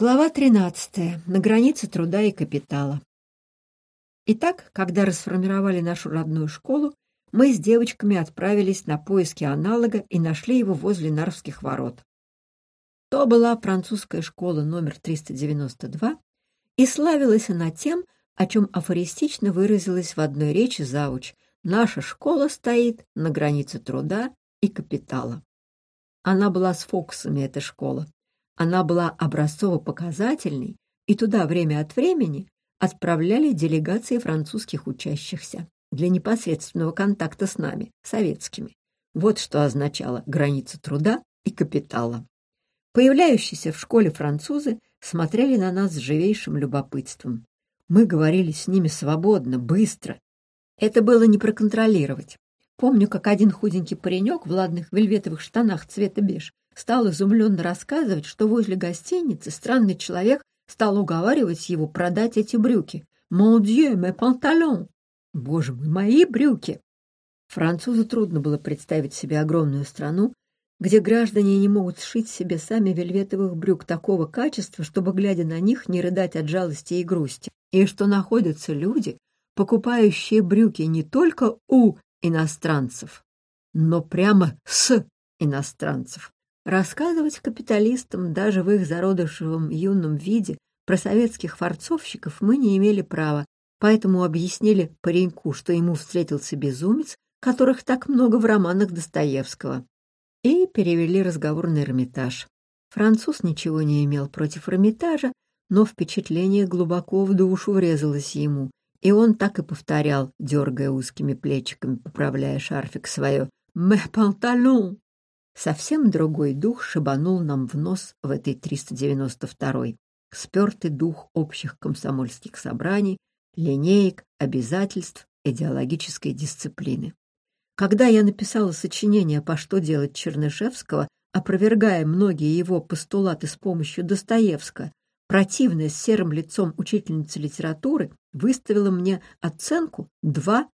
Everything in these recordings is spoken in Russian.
Глава 13. На границе труда и капитала. Итак, когда расформировали нашу родную школу, мы с девочками отправились на поиски аналога и нашли его возле Нарвских ворот. То была французская школа номер 392, и славилась она тем, о чем афористично выразилась в одной речи зауч «Наша школа стоит на границе труда и капитала». Она была с фокусами, эта школа. Она была образцово-показательной, и туда время от времени отправляли делегации французских учащихся для непосредственного контакта с нами, советскими. Вот что означало граница труда и капитала. Появляющиеся в школе французы смотрели на нас с живейшим любопытством. Мы говорили с ними свободно, быстро. Это было не проконтролировать. Помню, как один худенький паренек в ладных вельветовых штанах цвета беж стал изумленно рассказывать, что возле гостиницы странный человек стал уговаривать его продать эти брюки. «Mon Dieu, mes pantalons!» «Боже мой, мои брюки!» Французу трудно было представить себе огромную страну, где граждане не могут сшить себе сами вельветовых брюк такого качества, чтобы, глядя на них, не рыдать от жалости и грусти, и что находятся люди, покупающие брюки не только у иностранцев, но прямо с иностранцев. Рассказывать капиталистам даже в их зародышевом юном виде про советских форцовщиков мы не имели права, поэтому объяснили пареньку, что ему встретился безумец, которых так много в романах Достоевского, и перевели разговор на Эрмитаж. Француз ничего не имел против Эрмитажа, но впечатление глубоко в душу врезалось ему, и он так и повторял, дергая узкими плечиками, поправляя шарфик свое «Мэ панталон!» Совсем другой дух шибанул нам в нос в этой 392-й. Спертый дух общих комсомольских собраний, линеек, обязательств, идеологической дисциплины. Когда я написала сочинение «По что делать Чернышевского», опровергая многие его постулаты с помощью Достоевского, противная с серым лицом учительница литературы выставила мне оценку 2-5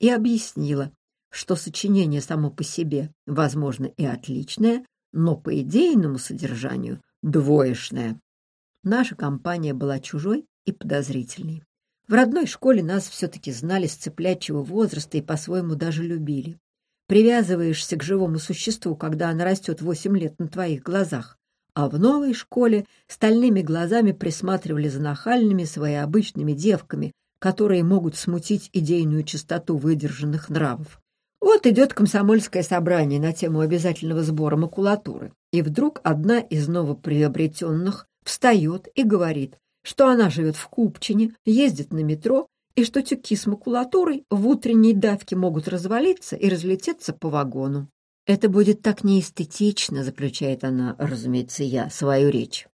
и объяснила, что сочинение само по себе, возможно, и отличное, но по идейному содержанию двоечное. Наша компания была чужой и подозрительной. В родной школе нас все-таки знали с цыплячьего возраста и по-своему даже любили. Привязываешься к живому существу, когда она растет восемь лет на твоих глазах. А в новой школе стальными глазами присматривали за нахальными своеобычными девками, которые могут смутить идейную чистоту выдержанных нравов. Вот идет комсомольское собрание на тему обязательного сбора макулатуры, и вдруг одна из новоприобретенных встает и говорит, что она живет в Купчине, ездит на метро, и что тюки с макулатурой в утренней давке могут развалиться и разлететься по вагону. «Это будет так неэстетично», — заключает она, разумеется, я, свою речь.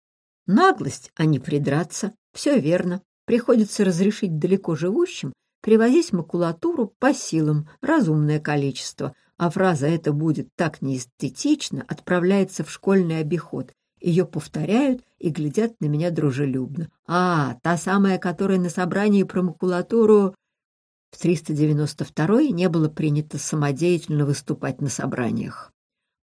Наглость, а не придраться. Все верно. Приходится разрешить далеко живущим привозить макулатуру по силам, разумное количество, а фраза «это будет так неэстетично» отправляется в школьный обиход. Ее повторяют и глядят на меня дружелюбно. А, та самая, которая на собрании про макулатуру... В 392-й не было принято самодеятельно выступать на собраниях.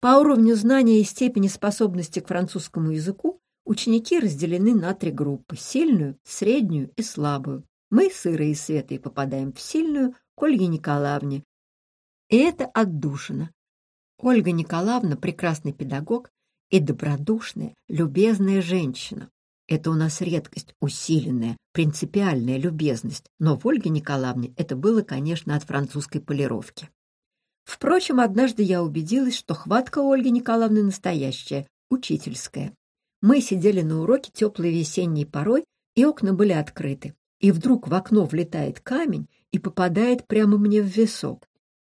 По уровню знания и степени способности к французскому языку ученики разделены на три группы — сильную, среднюю и слабую. Мы с Ирой и Светой попадаем в сильную к Ольге Николаевне. И это отдушина. Ольга Николаевна — прекрасный педагог и добродушная, любезная женщина. Это у нас редкость, усиленная, принципиальная любезность, но в Ольге Николаевне это было, конечно, от французской полировки. Впрочем, однажды я убедилась, что хватка Ольги Николаевны настоящая, учительская. Мы сидели на уроке теплой весенней порой, и окна были открыты и вдруг в окно влетает камень и попадает прямо мне в висок.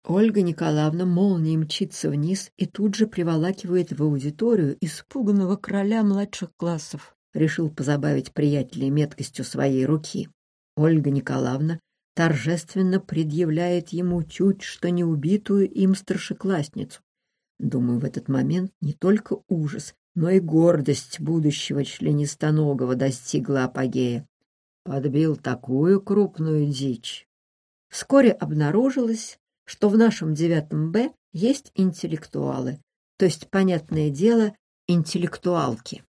Ольга Николаевна молнией мчится вниз и тут же приволакивает в аудиторию испуганного короля младших классов. Решил позабавить приятелей меткостью своей руки. Ольга Николаевна торжественно предъявляет ему чуть что не убитую им старшеклассницу. Думаю, в этот момент не только ужас, но и гордость будущего членистоногого достигла апогея подбил такую крупную дичь. Вскоре обнаружилось, что в нашем девятом Б есть интеллектуалы, то есть, понятное дело, интеллектуалки.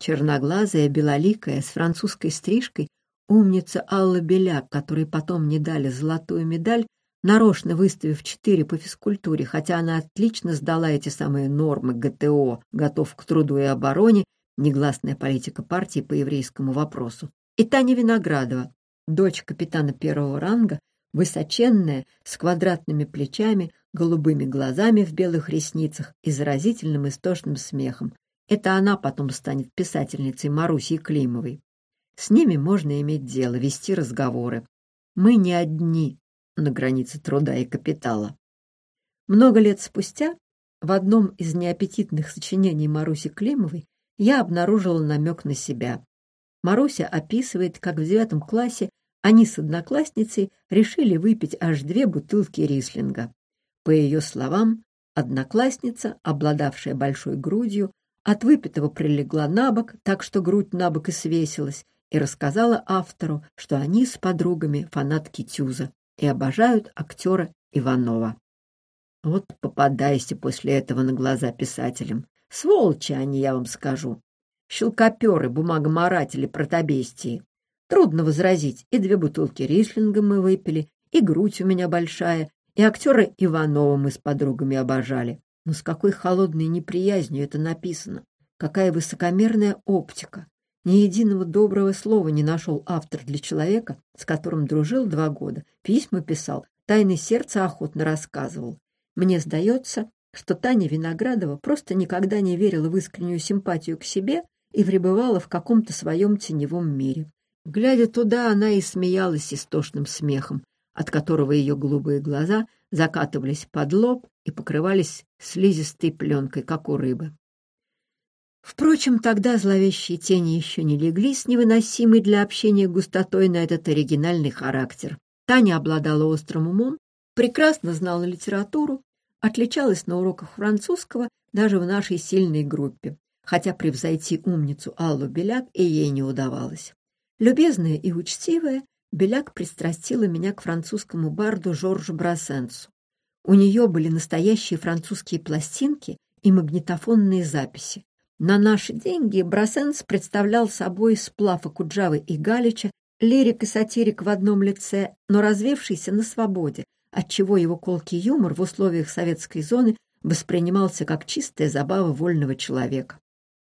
Черноглазая, белоликая, с французской стрижкой, умница Алла Беляк, которой потом не дали золотую медаль, нарочно выставив четыре по физкультуре, хотя она отлично сдала эти самые нормы ГТО, готов к труду и обороне, негласная политика партии по еврейскому вопросу. И Таня Виноградова, дочь капитана первого ранга, высоченная, с квадратными плечами, голубыми глазами в белых ресницах и заразительным истошным смехом. Это она потом станет писательницей Марусей Климовой. С ними можно иметь дело, вести разговоры. Мы не одни на границе труда и капитала. Много лет спустя в одном из неаппетитных сочинений Маруси Климовой я обнаружила намек на себя. Маруся описывает, как в девятом классе они с одноклассницей решили выпить аж две бутылки рислинга. По ее словам, одноклассница, обладавшая большой грудью, от выпитого прилегла на бок, так что грудь на бок и свесилась, и рассказала автору, что они с подругами фанатки Тюза и обожают актера Иванова. Вот попадайся после этого на глаза писателям. Сволочи они, я вам скажу. Щелкоперы, бумагоморатели, протобестии. Трудно возразить, и две бутылки рислинга мы выпили, и грудь у меня большая, и актера Иванова мы с подругами обожали. Но с какой холодной неприязнью это написано, какая высокомерная оптика. Ни единого доброго слова не нашел автор для человека, с которым дружил два года, письма писал, тайны сердца охотно рассказывал. Мне сдается, что Таня Виноградова просто никогда не верила в искреннюю симпатию к себе и пребывала в каком-то своем теневом мире. Глядя туда, она и смеялась истошным смехом, от которого ее голубые глаза закатывались под лоб и покрывались слизистой пленкой, как у рыбы. Впрочем, тогда зловещие тени еще не легли с невыносимой для общения густотой на этот оригинальный характер. Таня обладала острым умом, прекрасно знала литературу, отличалась на уроках французского даже в нашей сильной группе, хотя превзойти умницу Аллу Беляк и ей не удавалось. Любезная и учтивая, Беляк пристрастила меня к французскому барду Жоржу Брассенсу. У нее были настоящие французские пластинки и магнитофонные записи. На наши деньги Брассенс представлял собой сплав Акуджавы и Галича, лирик и сатирик в одном лице, но развившийся на свободе, отчего его колкий юмор в условиях советской зоны воспринимался как чистая забава вольного человека.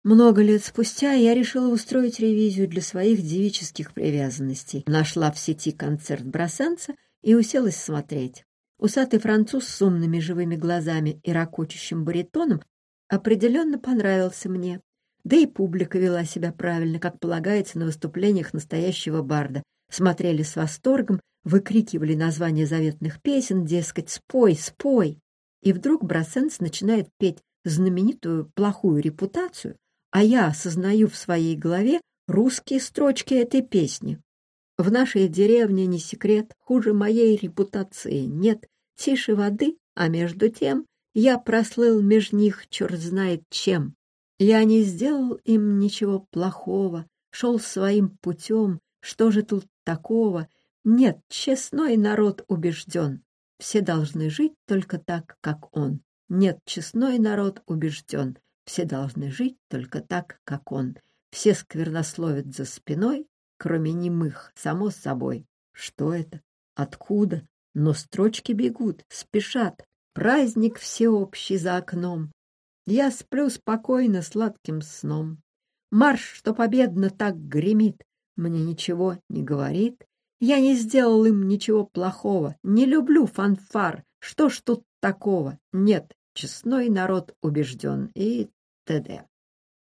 Много лет спустя я решила устроить ревизию для своих девических привязанностей. Нашла в сети концерт Брасанца и уселась смотреть. Усатый француз с умными живыми глазами и ракочущим баритоном определенно понравился мне. Да и публика вела себя правильно, как полагается на выступлениях настоящего барда. Смотрели с восторгом, выкрикивали названия заветных песен, дескать, «Спой, спой!» И вдруг Брасенс начинает петь знаменитую плохую репутацию, а я осознаю в своей голове русские строчки этой песни. В нашей деревне не секрет, хуже моей репутации нет, тише воды, а между тем я прослыл меж них черт знает чем. Я не сделал им ничего плохого, шел своим путем, что же тут такого? Нет, честной народ убежден. Все должны жить только так, как он. Нет, честной народ убежден. Все должны жить только так, как он. Все сквернословят за спиной, кроме немых, само собой. Что это? Откуда? Но строчки бегут, спешат. Праздник всеобщий за окном. Я сплю спокойно сладким сном. Марш, что победно так гремит, мне ничего не говорит. Я не сделал им ничего плохого, не люблю фанфар. Что ж тут такого? Нет, честной народ убежден. И т.д.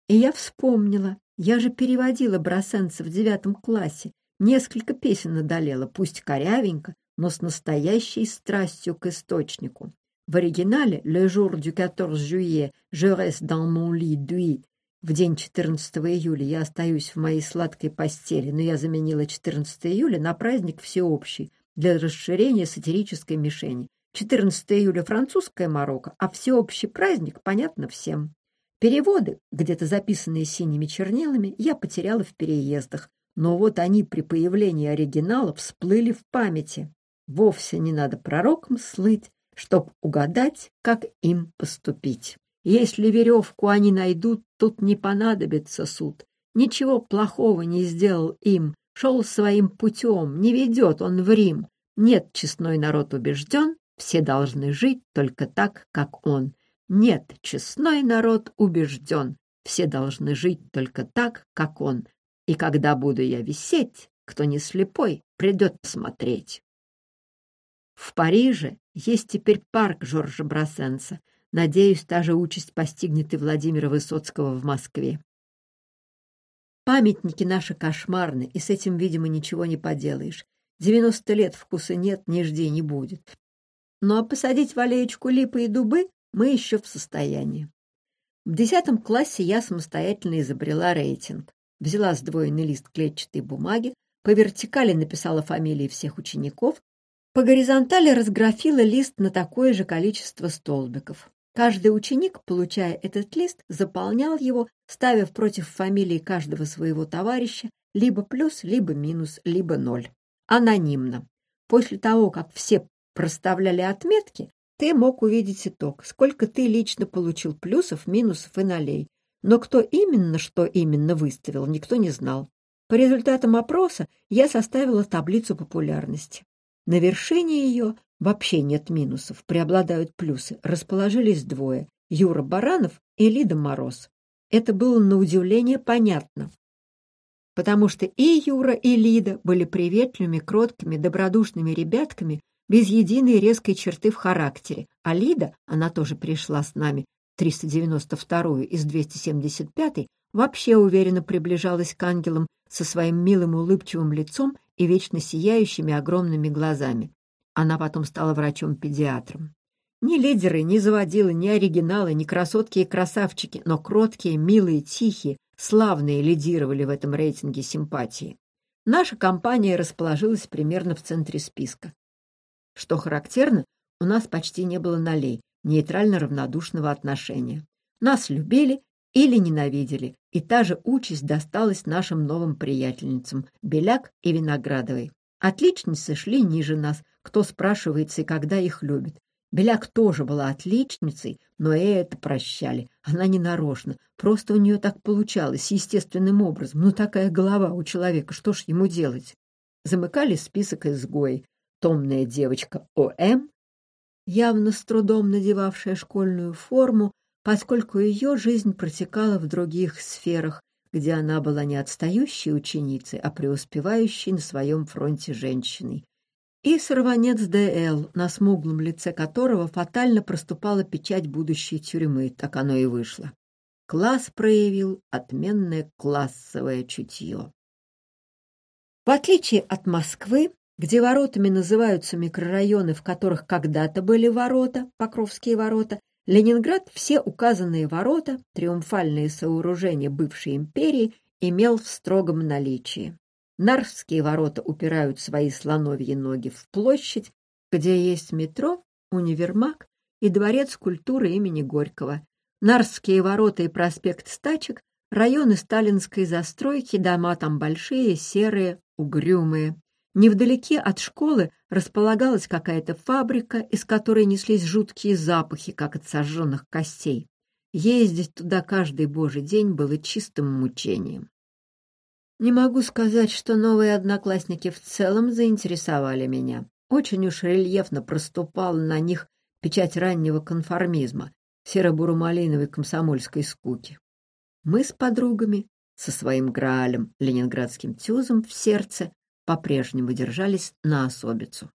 И я вспомнила, я же переводила Брасенца в девятом классе, несколько песен одолела, пусть корявенько, но с настоящей страстью к источнику. В оригинале «Le jour du 14 juillet, je reste dans mon lit d'huile» в день 14 июля я остаюсь в моей сладкой постели, но я заменила 14 июля на праздник всеобщий для расширения сатирической мишени. 14 июля французская Марокко, а всеобщий праздник понятно всем. Переводы, где-то записанные синими чернилами, я потеряла в переездах, но вот они при появлении оригинала всплыли в памяти. Вовсе не надо пророком слыть, чтоб угадать, как им поступить. Если веревку они найдут, тут не понадобится суд. Ничего плохого не сделал им, шел своим путем, не ведет он в Рим. Нет, честной народ убежден, все должны жить только так, как он. Нет, честной народ убежден, все должны жить только так, как он. И когда буду я висеть, кто не слепой, придет посмотреть. В Париже есть теперь парк Жоржа Брассенса. Надеюсь, та же участь постигнет и Владимира Высоцкого в Москве. Памятники наши кошмарны, и с этим, видимо, ничего не поделаешь. Девяносто лет вкуса нет, не жди, не будет. Ну а посадить в аллеечку липы и дубы мы еще в состоянии. В десятом классе я самостоятельно изобрела рейтинг. Взяла сдвоенный лист клетчатой бумаги, по вертикали написала фамилии всех учеников, по горизонтали разграфила лист на такое же количество столбиков. Каждый ученик, получая этот лист, заполнял его, ставив против фамилии каждого своего товарища либо плюс, либо минус, либо ноль. Анонимно. После того, как все проставляли отметки, ты мог увидеть итог, сколько ты лично получил плюсов, минусов и нолей. Но кто именно, что именно выставил, никто не знал. По результатам опроса я составила таблицу популярности. На вершине ее вообще нет минусов, преобладают плюсы. Расположились двое – Юра Баранов и Лида Мороз. Это было на удивление понятно, потому что и Юра, и Лида были приветливыми, кроткими, добродушными ребятками, без единой резкой черты в характере, а Лида, она тоже пришла с нами, 392-ю из 275-й, вообще уверенно приближалась к ангелам со своим милым улыбчивым лицом и вечно сияющими огромными глазами. Она потом стала врачом-педиатром. Ни лидеры, ни заводилы, ни оригиналы, ни красотки и красавчики, но кроткие, милые, тихие, славные лидировали в этом рейтинге симпатии. Наша компания расположилась примерно в центре списка. Что характерно, у нас почти не было налей, нейтрально-равнодушного отношения. Нас любили или ненавидели, и та же участь досталась нашим новым приятельницам Беляк и Виноградовой. Отличницы шли ниже нас, кто спрашивается и когда их любит. Беляк тоже была отличницей, но и это прощали. Она не нарочно, просто у нее так получалось, естественным образом. Ну, такая голова у человека, что ж ему делать? Замыкали список изгои томная девочка О.М., явно с трудом надевавшая школьную форму, поскольку ее жизнь протекала в других сферах, где она была не отстающей ученицей, а преуспевающей на своем фронте женщиной. И сорванец Д.Л., на смуглом лице которого фатально проступала печать будущей тюрьмы, так оно и вышло. Класс проявил отменное классовое чутье. В отличие от Москвы, где воротами называются микрорайоны, в которых когда-то были ворота, Покровские ворота, Ленинград все указанные ворота, триумфальные сооружения бывшей империи, имел в строгом наличии. Нарвские ворота упирают свои слоновьи ноги в площадь, где есть метро, универмаг и дворец культуры имени Горького. Нарвские ворота и проспект Стачек — районы сталинской застройки, дома там большие, серые, угрюмые. Невдалеке от школы располагалась какая-то фабрика, из которой неслись жуткие запахи, как от сожженных костей. Ездить туда каждый божий день было чистым мучением. Не могу сказать, что новые одноклассники в целом заинтересовали меня. Очень уж рельефно проступала на них печать раннего конформизма, серо-буро-малиновой комсомольской скуки. Мы с подругами, со своим Граалем, ленинградским тюзом в сердце, по-прежнему держались на особицу.